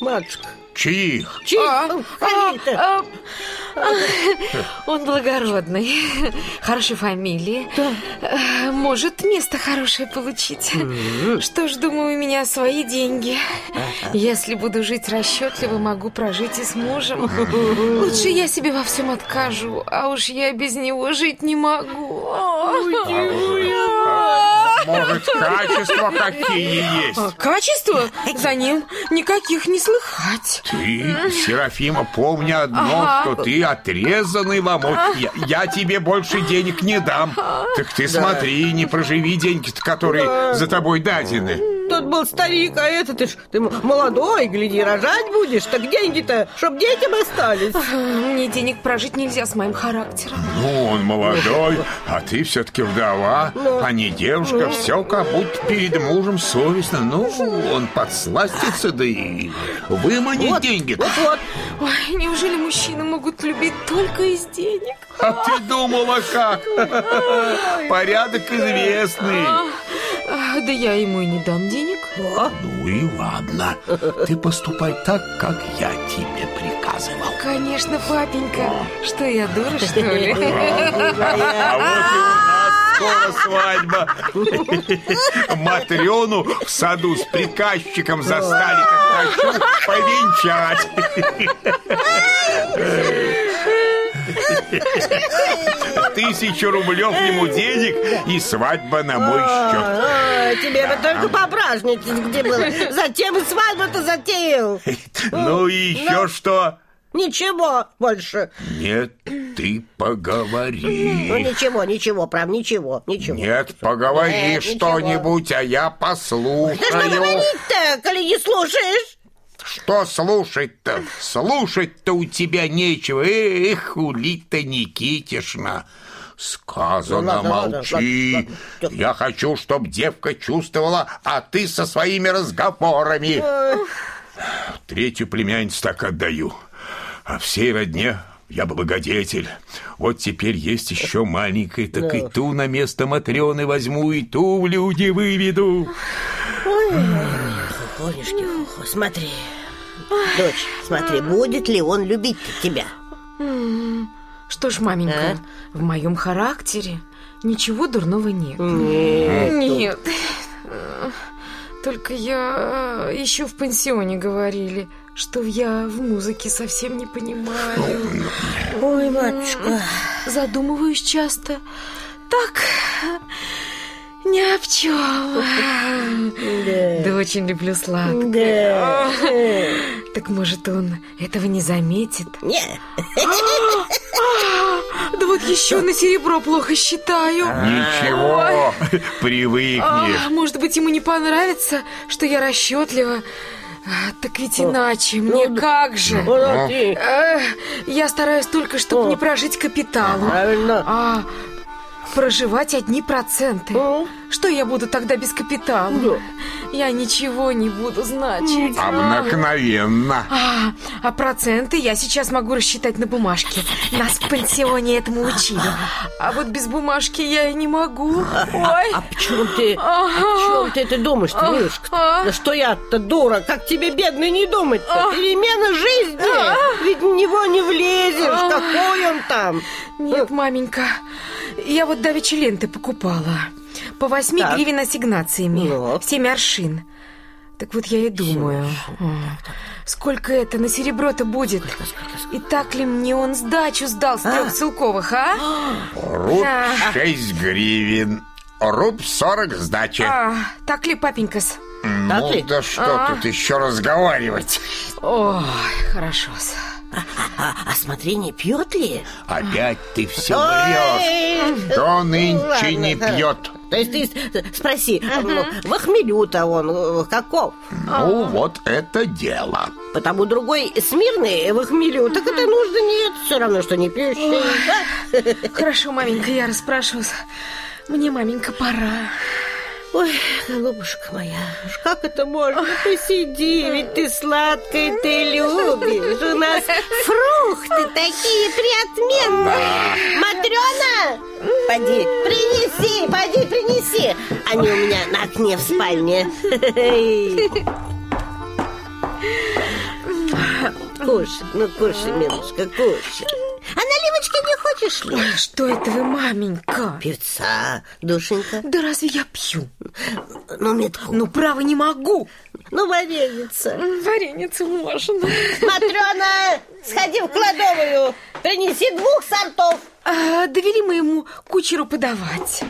матушка? Чьих? Чьих? А, а, а, а, Он благородный, хорошей фамилии. Э, Может, место хорошее получить. Что ж, думаю, у меня свои деньги. Если буду жить расчетливо, могу прожить и с мужем. Лучше я себе во всем откажу, а уж я без него жить не могу. Может, качества какие есть? А Качество? За ним никаких не слыхать. Ты, Серафима, помни одно, Ага. что ты отрезанный ломоть. Я, я тебе больше денег не дам. Так ты смотри, не проживи деньги, которые за тобой дадены. Тот был старик, а это ты ж ты молодой, гляди, рожать будешь. Так деньги-то, чтоб детям остались. Мне денег прожить нельзя с моим характером. Ну, он молодой, а ты все-таки вдова, а не девушка. Все как будто перед мужем совестно. Ну, он подсластится, да и выманит деньги. Вот-вот. Ой, неужели мужчины могут любить только из денег? А ты думала как? Порядок известный. А, да я ему и не дам денег. Ну и ладно. Ты поступай так, как я тебе приказывал. Конечно, папенька. Что я дура, что ли? А вот и у нас скоро свадьба. Матрену в саду с приказчиком застали, как хочу повенчать. Тысячу рублев ему денег и свадьба на мой счет. А, тебе бы только попраздничать где было. Затем и свадьбу-то затеял. Ну и еще что? Ничего больше. Нет, ты Ну, поговори. ничего, ничего, прав, ничего, ничего. Нет, поговори что-нибудь, а я Да что послушаю. говорить-то, коли не слушаешь? Что слушать-то? Слушать-то у тебя нечего. Эх, Улита Никитишна. Сказано, Ну, ладно, молчи. ладно, ладно. Я хочу, чтоб девка чувствовала, а ты со своими разговорами. Третью племянницу так отдаю. А всей родне я благодетель. Вот теперь есть еще маленькая, так и ту на место Матрены возьму, и ту в люди выведу. Олешки, смотри. Дочь, смотри, будет ли он любить тебя? Что ж, маменька, в моем характере ничего дурного нет. Нет. Нет. Только я э, еще в пансионе говорили, что я в музыке совсем не понимаю. Ой, матушка. Задумываюсь часто. Так, не об чем. Да очень люблю сладкое. Да. Так может он этого не заметит? Не. Еще на серебро плохо считаю. Ничего, привыкнешь. А, может быть, ему не понравится, что я расчетлива. А, так ведь иначе, мне как же? Эх, я стараюсь только, чтобы не прожить капиталом, Правильно. а проживать одни проценты. Ну? Что я буду тогда без капитала? Я ничего не буду значить. Обыкновенно. А, а проценты я сейчас могу рассчитать на бумажке. Нас в пансионе этому учили. А вот без бумажки я и не могу. Ой. А почему ты, о чем ты это думаешь, ты, милушка? а. Да что я-то дура, как тебе, бедный, не думать-то? Перемена жизни, ведь в него не влезешь, какой он там? Нет, маменька, я вот давеча ленты покупала. По восьми Так. гривен ассигнациями. Ну. Семь аршин. Так вот я и думаю, сколько это на серебро-то будет? И так ли мне он сдачу сдал с трех целковых, а? Руб шесть гривен. Руб сорок сдачи. А, так ли, папенькас? Ну да что тут еще разговаривать? Ой, хорошо-с. А, а смотри, не пьет ли? Опять ты все врешь. Кто нынче ладно, не да. пьет? То есть ты спроси, ну, в хмелю-то он э, каков? Ну, вот это дело. Потому другой смирный в хмелю, так это нужно нет, все равно, что не пьющий. Хорошо, маменька, я расспрашиваюсь. Мне, маменька, пора. Ой, голубушка моя, как это можно? Посиди, ведь ты сладкое ты любишь. У нас фрукты такие приотменные. Матрена, поди, принеси, поди, принеси. Они у меня на окне в спальне. кушай, ну кушай, милушка, кушай. А наливочки не хочешь ли? Ой, что это вы, маменька? Певца, душенька. Да разве я пью? Ну, метку. Ну, право, не могу. Ну, вареница. Вареницу можно. Матрена, сходи в кладовую, принеси двух сортов. А, довели мы ему кучеру подавать.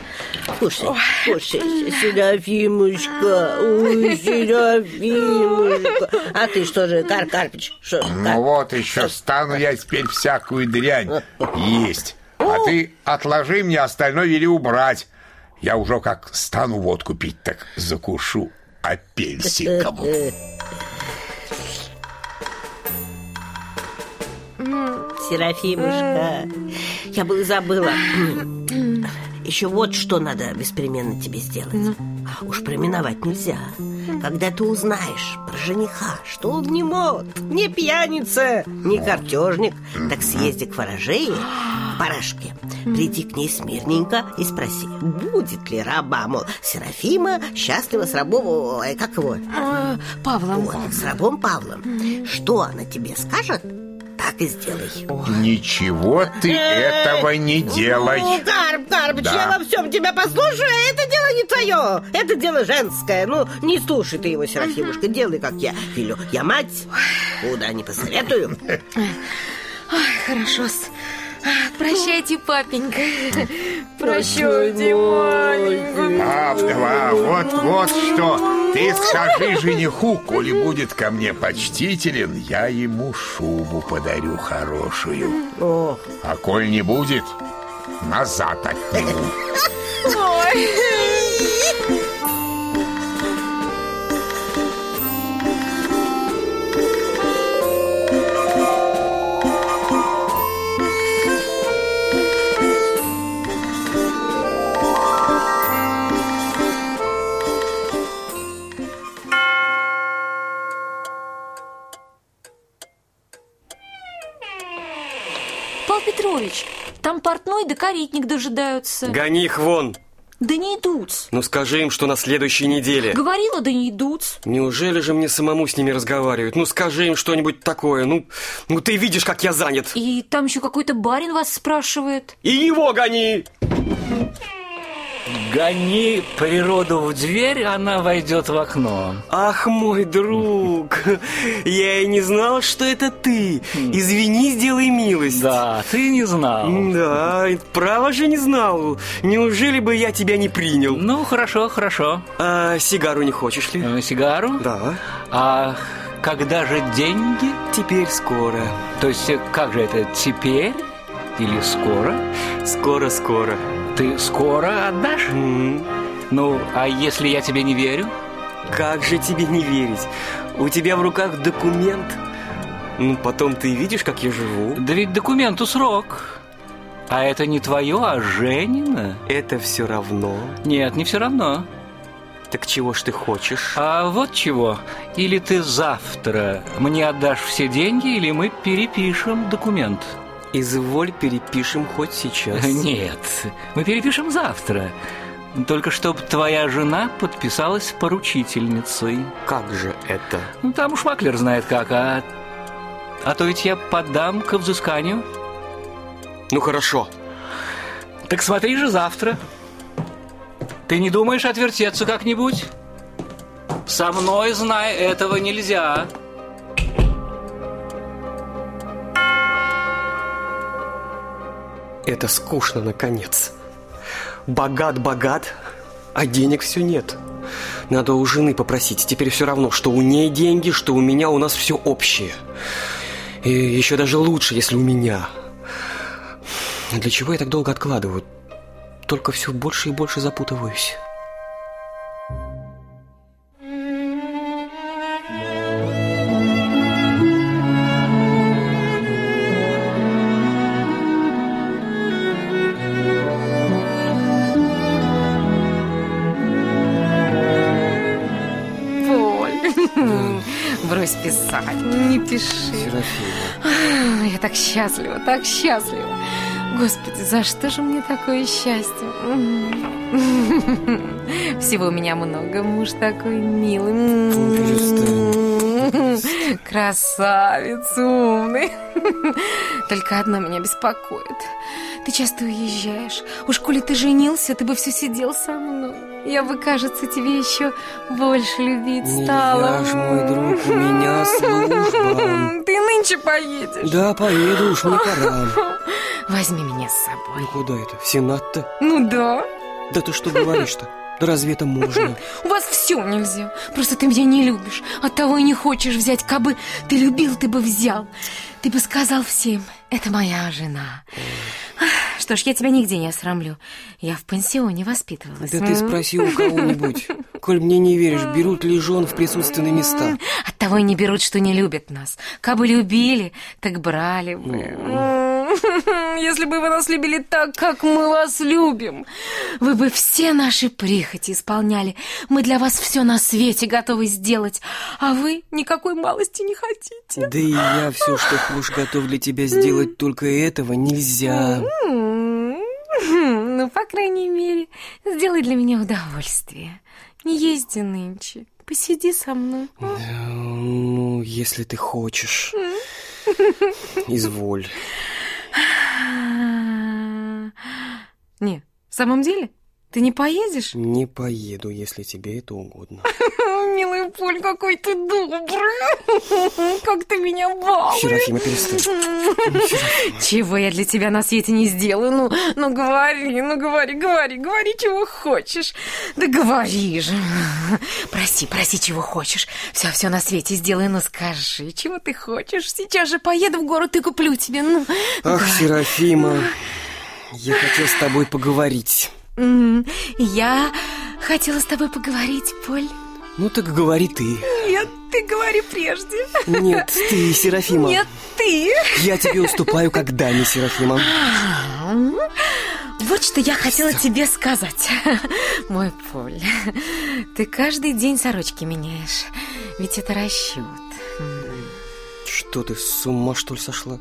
Кушай, кушай, Серафимушка, ой, Серафимушка. А ты что же, Кар Карпич, что? Ну вот еще стану я теперь всякую дрянь есть. А ты отложи мне, остальное вели убрать. Я уже как стану водку пить, так закушу апельсиком. Серафимушка, я бы забыла. Еще вот что надо беспременно тебе сделать. Уж проминовать нельзя. Когда ты узнаешь про жениха, что он не мод, не пьяница, не картежник, так съезди к ворожее, к барашке, приди к ней смирненько и спроси, будет ли раба, мол, Серафима счастлива с рабом, ой, как его? А, Павлом. Вот, с рабом Павлом. Что она тебе скажет, так и сделай. Ничего ты этого не делай. Ну, Карп, Карпыч, Да. я во всем тебя послушаю, а это дело не твое. Это дело женское. Ну, не слушай ты его, Серафимушка, делай, как я велю. Я мать, куда не посоветую. Ой, хорошо -с. А, Прощайте, папенька. Прощайте, маменька. А, да, вот, вот что. Ты скажи жениху, коли будет ко мне почтителен, я ему шубу подарю хорошую. А коль не будет, назад отниму. Ой. Павел Петрович, там портной да каретник дожидаются. Гони их вон. Да не идут. Ну скажи им, что на следующей неделе. Говорила, да не идут. Неужели же мне самому с ними разговаривать? Ну скажи им что-нибудь такое. Ну, ну ты видишь, как я занят. И там еще какой-то барин вас спрашивает. И его гони! Гони природу в дверь, она войдет в окно. Ах, мой друг, я и не знал, что это ты. Извини, сделай милость. Да, ты не знал. Да, право же не знал. Неужели бы я тебя не принял? Ну, хорошо, хорошо. А сигару не хочешь ли? Э, Сигару? Да, А когда же деньги? теперь скоро. То есть, э, как же это, теперь или скоро? Скоро-скоро. Ты скоро отдашь? М, Ну, а если я тебе не верю? Как же тебе не верить? У тебя в руках документ. Ну, потом ты видишь, как я живу. Да ведь документу срок. А это не твое, а Женина? Это все равно. Нет, не все равно. Так чего ж ты хочешь? А вот чего. Или ты завтра мне отдашь все деньги, или мы перепишем документ. Изволь, перепишем хоть сейчас. Нет, мы перепишем завтра. Только чтобы твоя жена подписалась поручительницей. Как же это? Ну, там уж маклер знает как, а... А то ведь я подам к взысканию. Ну, хорошо. Так смотри же завтра. Ты не думаешь отвертеться как-нибудь? Со мной, знай, этого нельзя. Это скучно, наконец. Богат-богат, а денег все нет. Надо у жены попросить. Теперь все равно, что у ней деньги, что у меня, у нас все общее. И еще даже лучше, если у меня. Для чего я так долго откладываю? Только все больше и больше запутываюсь. Счастлива, так счастлива. Господи, за что же мне такое счастье? Всего у меня много, муж такой милый. Красавец, умный. Только одно меня беспокоит. Ты часто уезжаешь. Уж коли ты женился, ты бы все сидел со мной. Я бы, кажется, тебе еще больше любить стала. Нельзя ж, мой друг, у меня служба. Ты нынче поедешь. Да, поеду уж, мне пора. Возьми меня с собой. Ну куда это? В Сенат-то? Ну да. Да ты что говоришь-то? Да разве это можно? У вас все нельзя. Просто ты меня не любишь. Оттого и не хочешь взять. Кабы ты любил, ты бы взял. Ты бы сказал всем, это моя жена. Что ж, я тебя нигде не осрамлю. Я в пансионе воспитывалась. Да ты спроси у кого-нибудь. Коль мне не веришь, берут ли жен в присутственные места? Оттого и не берут, что не любят нас. Кабы любили, так брали бы. Если бы вы нас любили так, как мы вас любим, вы бы все наши прихоти исполняли. Мы для вас все на свете готовы сделать, а вы никакой малости не хотите. Да и я все, что хочешь, готов для тебя сделать, только этого нельзя. По крайней мере, сделай для меня удовольствие. Не езди нынче. Посиди со мной. Да, ну, если ты хочешь. Изволь. Не, в самом деле? Ты не поедешь? Не поеду, если тебе это угодно. Милый Поль, какой ты добрый. Как ты меня балуешь. Серафима, перестань. Чего я для тебя на свете не сделаю? Ну, ну говори, ну говори, говори, говори, чего хочешь. Да говори же. Проси, проси, чего хочешь. Все, все на свете сделаю, ну скажи, чего ты хочешь. Сейчас же поеду в город и куплю тебе. Ну, Ах, Серафима, я хотел с тобой поговорить. Я хотела с тобой поговорить, Поль. Ну так говори ты. Нет, ты говори прежде. Нет, ты, Серафима. Нет, ты. Я тебе уступаю как даме, Серафима. Вот что я хотела тебе сказать, мой Поль. Ты каждый день сорочки меняешь, ведь это расчет. Что ты, с ума что ли сошла?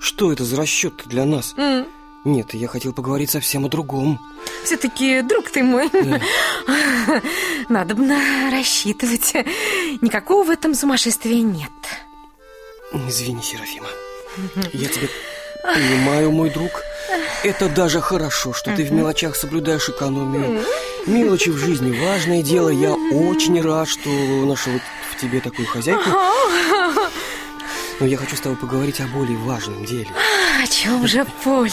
Что это за расчет для нас? Нет, я хотел поговорить совсем о другом. Все-таки, друг ты мой, надо бы рассчитывать. Никакого в этом сумасшествия нет. Извини, Серафима. Я тебя понимаю, мой друг. Это даже хорошо, что ты в мелочах соблюдаешь экономию. Мелочи в жизни важное дело. Я очень рад, что нашел в тебе такую хозяйку. Но я хочу с тобой поговорить о более важном деле. О чем же, Поль?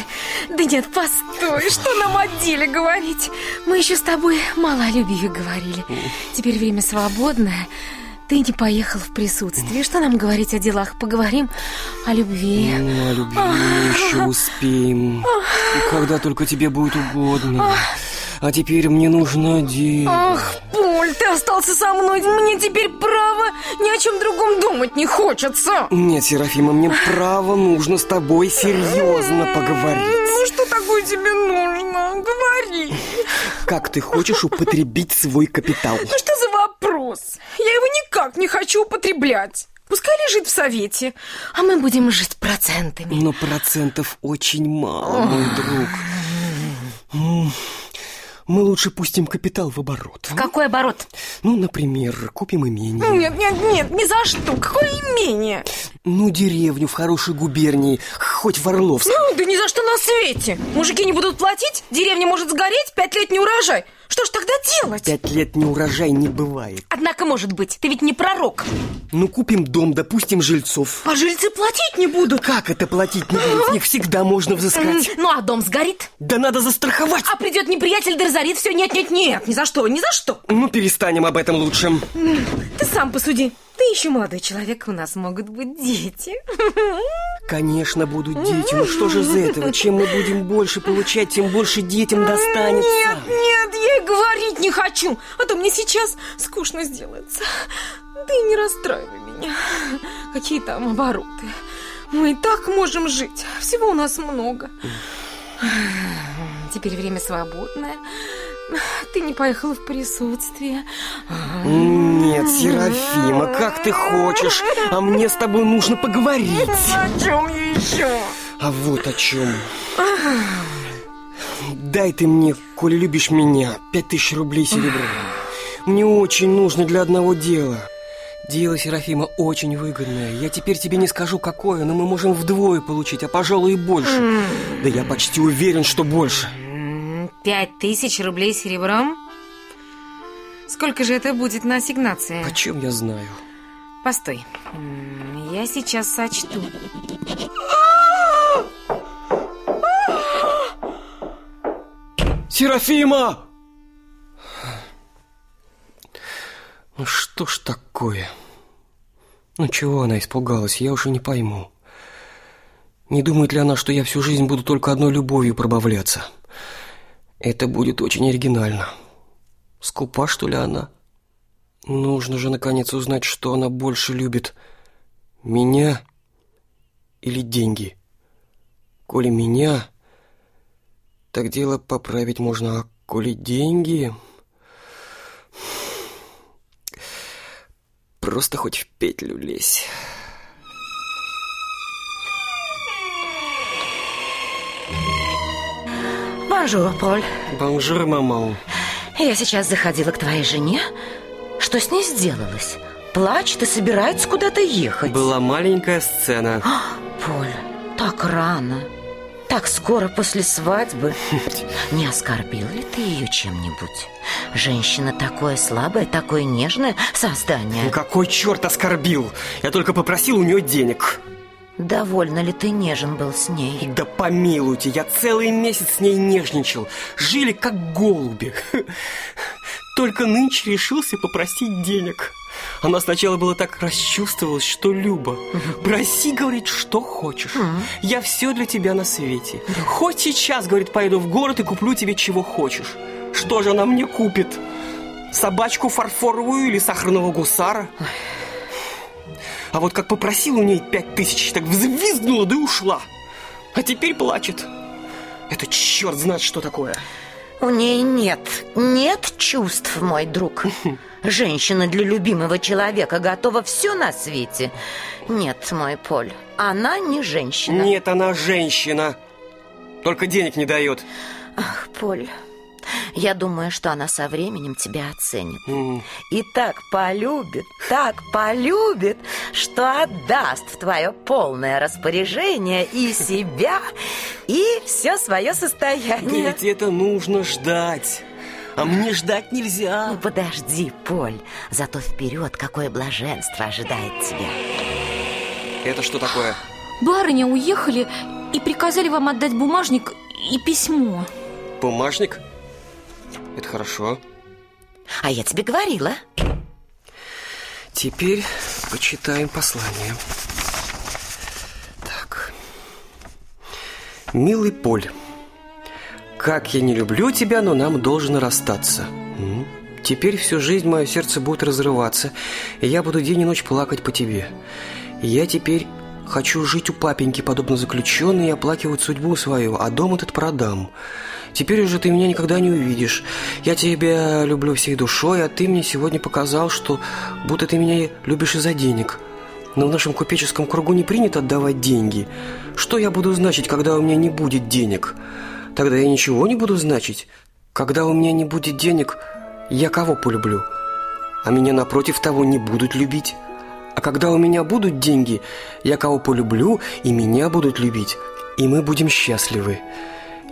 Да нет, постой, что нам о деле говорить? Мы еще с тобой мало о любви говорили. Теперь время свободное. Ты не поехал в присутствие. Что нам говорить о делах? Поговорим о любви. Ну, о любви еще успеем. Когда только тебе будет угодно. А теперь мне нужно дело. Ах, Поль, ты остался со мной. Мне теперь право ни о чем другом думать не хочется. Нет, Серафима, мне право нужно с тобой серьезно поговорить. Ну, что такое тебе нужно? Говори. Как ты хочешь употребить свой капитал? Ну, что за вопрос? Я его никак не хочу употреблять. Пускай лежит в совете, а мы будем жить процентами. Но процентов очень мало, мой друг. Мы лучше пустим капитал в оборот. В какой оборот? Ну, например, купим имение. Нет, нет, нет, ни за что. Какое имение? Ну, деревню в хорошей губернии, хоть в Орловск. Ну, да ни за что на свете. Мужики не будут платить, деревня может сгореть, пять лет не урожай. Что ж тогда делать? Пять лет не урожай не бывает. Однако, может быть, ты ведь не пророк. Ну, купим дом, допустим, жильцов. А жильцы платить не будут. Как это платить не будет? С них всегда можно взыскать. Ну, а дом сгорит? Да надо застраховать. А придет неприятель, да разорит все. Нет, нет, нет, ни за что, ни за что. Ну, перестанем об этом лучше. Ты сам посуди. Ты еще молодой человек, у нас могут быть дети. Конечно, будут дети. Ну что же из этого? Чем мы будем больше получать, тем больше детям достанется. Нет, нет, говорить не хочу, а то мне сейчас скучно сделается. Ты не расстраивай меня. Какие там обороты? Мы и так можем жить. Всего у нас много. Теперь время свободное. Ты не поехал в присутствие. Нет, Серафима, как ты хочешь, а мне с тобой нужно поговорить. О чем еще? А вот о чем. Дай ты мне, коли любишь меня, пять тысяч рублей серебра. Мне очень нужно для одного дела. Дело, Серафима, очень выгодное. Я теперь тебе не скажу, какое, но мы можем вдвое получить, а, пожалуй, и больше. Да я почти уверен, что больше. Пять тысяч рублей серебром? Сколько же это будет на ассигнации? Почем я знаю? Постой. Я сейчас сочту. Серафима! Ну что ж такое? Ну чего она испугалась, я уже не пойму. Не думает ли она, что я всю жизнь буду только одной любовью пробавляться? Это будет очень оригинально. Скупа, что ли, она? Нужно же, наконец, узнать, что она больше любит. Меня или деньги? Коли меня, так дело поправить можно, а коли деньги... Просто хоть в петлю лезь. Bonjour, Поль. Bonjour, maman. Я сейчас заходила к твоей жене. Что с ней сделалось? Плачет и собирается куда-то ехать. Была маленькая сцена. А, Поль, так рано. Так скоро после свадьбы. Не оскорбил ли ты ее чем-нибудь? Женщина такое слабое, такое нежное создание. Ну какой черт оскорбил? Я только попросил у нее денег. Довольно ли ты нежен был с ней? Да помилуйте, я целый месяц с ней нежничал. Жили как голуби. Только нынче решился попросить денег. Она сначала была так расчувствовалась, что Люба. Проси, говорит, что хочешь. Я все для тебя на свете. Хоть сейчас, говорит, пойду в город и куплю тебе чего хочешь. Что же она мне купит? Собачку фарфоровую или сахарного гусара? А вот как попросил у ней пять тысяч, так взвизгнула, да и ушла. А теперь плачет. Это черт знает, что такое. У ней нет, нет чувств, мой друг. Женщина для любимого человека готова все на свете. Нет, мой Поль, она не женщина. Нет, она женщина. Только денег не дает. Ах, Поль, я думаю, что она со временем тебя оценит. М. И так полюбит, так полюбит, что отдаст в твое полное распоряжение и себя, и все свое состояние. Ведь это нужно ждать. А мне ждать нельзя. Ну, подожди, Поль, зато вперед какое блаженство ожидает тебя. Это что такое? Барыня уехали и приказали вам отдать бумажник и письмо. Бумажник? Это хорошо. А я тебе говорила. Теперь почитаем послание. Так. Милый Поль, как я не люблю тебя, но нам должно расстаться. Теперь всю жизнь мое сердце будет разрываться, и я буду день и ночь плакать по тебе. Я теперь хочу жить у папеньки, подобно заключенной, и оплакивать судьбу свою, а дом этот продам. Теперь уже ты меня никогда не увидишь. Я тебя люблю всей душой, а ты мне сегодня показал, что будто ты меня любишь из-за денег. Но в нашем купеческом кругу не принято отдавать деньги. Что я буду значить, когда у меня не будет денег? Тогда я ничего не буду значить. Когда у меня не будет денег, я кого полюблю? А меня напротив того не будут любить. А когда у меня будут деньги, я кого полюблю, и меня будут любить. И мы будем счастливы.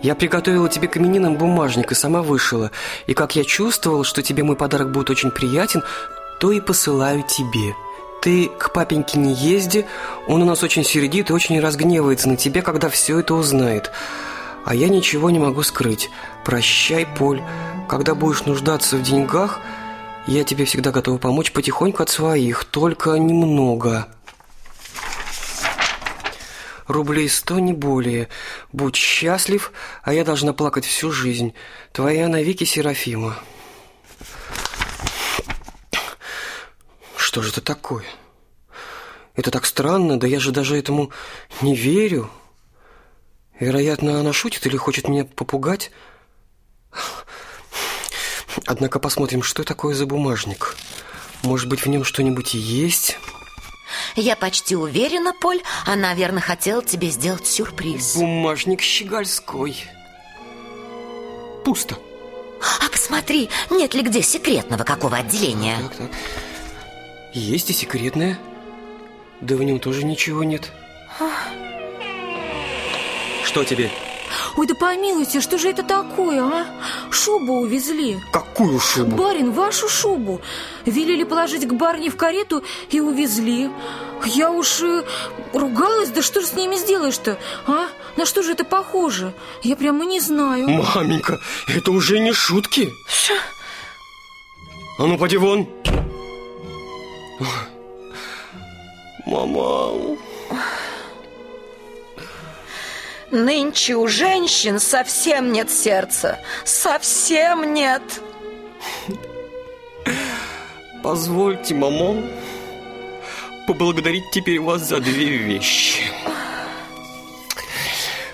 Я приготовила тебе к именинам бумажник и сама вышила. И как я чувствовал, что тебе мой подарок будет очень приятен, то и посылаю тебе. Ты к папеньке не езди, он у нас очень сердит и очень разгневается на тебя, когда все это узнает. А я ничего не могу скрыть. Прощай, Поль. Когда будешь нуждаться в деньгах, я тебе всегда готова помочь потихоньку от своих, только немного. Рублей сто, не более. Будь счастлив, а я должна плакать всю жизнь. Твоя навеки Серафима. Что же это такое? Это так странно, да я же даже этому не верю. Вероятно, она шутит или хочет меня попугать. Однако посмотрим, что такое за бумажник. Может быть, в нем что-нибудь есть? Я почти уверена, Поль, она, верно, хотела тебе сделать сюрприз. Бумажник щегольской. Пусто. А посмотри, нет ли где секретного какого отделения? Так, так. Есть и секретное. Да в нем тоже ничего нет. Что тебе? Ой, да помилуйте, что же это такое, а? Шубу увезли. Какую шубу? Барин, вашу шубу. Велели положить к барне в карету и увезли. Я уж э, ругалась, да что же с ними сделаешь-то, а? На что же это похоже? Я прямо не знаю. Маменька, это уже не шутки. А ну, поди вон. Мама. Нынче у женщин совсем нет сердца. Совсем нет. Позвольте, мамо, поблагодарить теперь вас за две вещи.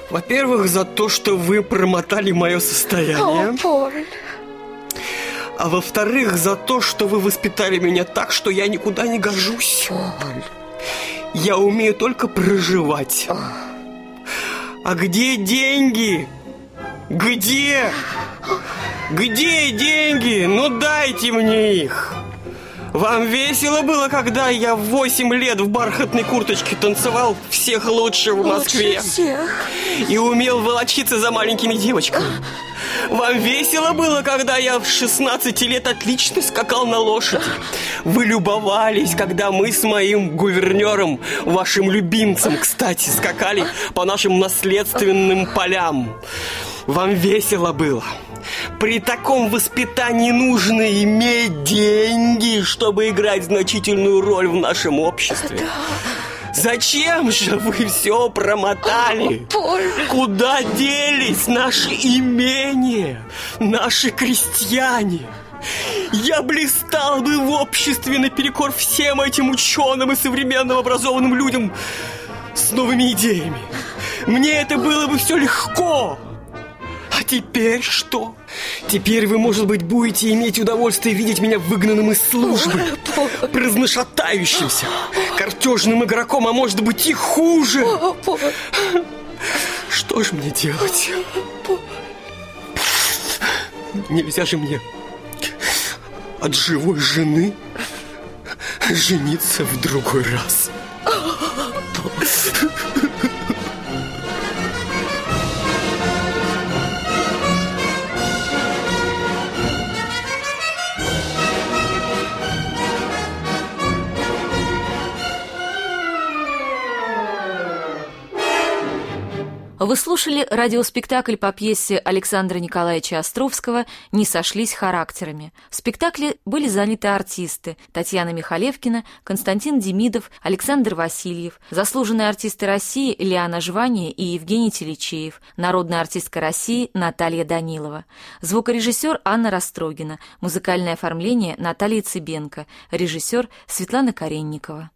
Во-первых, за то, что вы промотали мое состояние. О, Поль. А во-вторых, за то, что вы воспитали меня так, что я никуда не гожусь. Я умею только проживать. А где деньги? Где? Где деньги? Ну дайте мне их. Вам весело было, когда я в 8 лет в бархатной курточке танцевал всех лучше в Москве? Лучше всех. И умел волочиться за маленькими девочками. Вам весело было, когда я в 16 лет отлично скакал на лошади? Вы любовались, когда мы с моим гувернером, вашим любимцем, кстати, скакали по нашим наследственным полям? Вам весело было? При таком воспитании нужно иметь деньги, чтобы играть значительную роль в нашем обществе. Зачем же вы все промотали? Куда делись наши имения, наши крестьяне? Я блистал бы в обществе наперекор всем этим ученым и современным образованным людям с новыми идеями. Мне это было бы все легко. Теперь что? Теперь вы, может быть, будете иметь удовольствие видеть меня выгнанным из службы, праздношатающимся, картежным игроком, а может быть и хуже. Что же мне делать? Нельзя же мне от живой жены жениться в другой раз. Вы слушали радиоспектакль по пьесе Александра Николаевича Островского «Не сошлись характерами». В спектакле были заняты артисты Татьяна Михалевкина, Константин Демидов, Александр Васильев, заслуженные артисты России Лиана Жвания и Евгений Телечеев, народная артистка России Наталья Данилова, звукорежиссер Анна Растрогина, музыкальное оформление Наталья Цыбенко, режиссер Светлана Каренникова.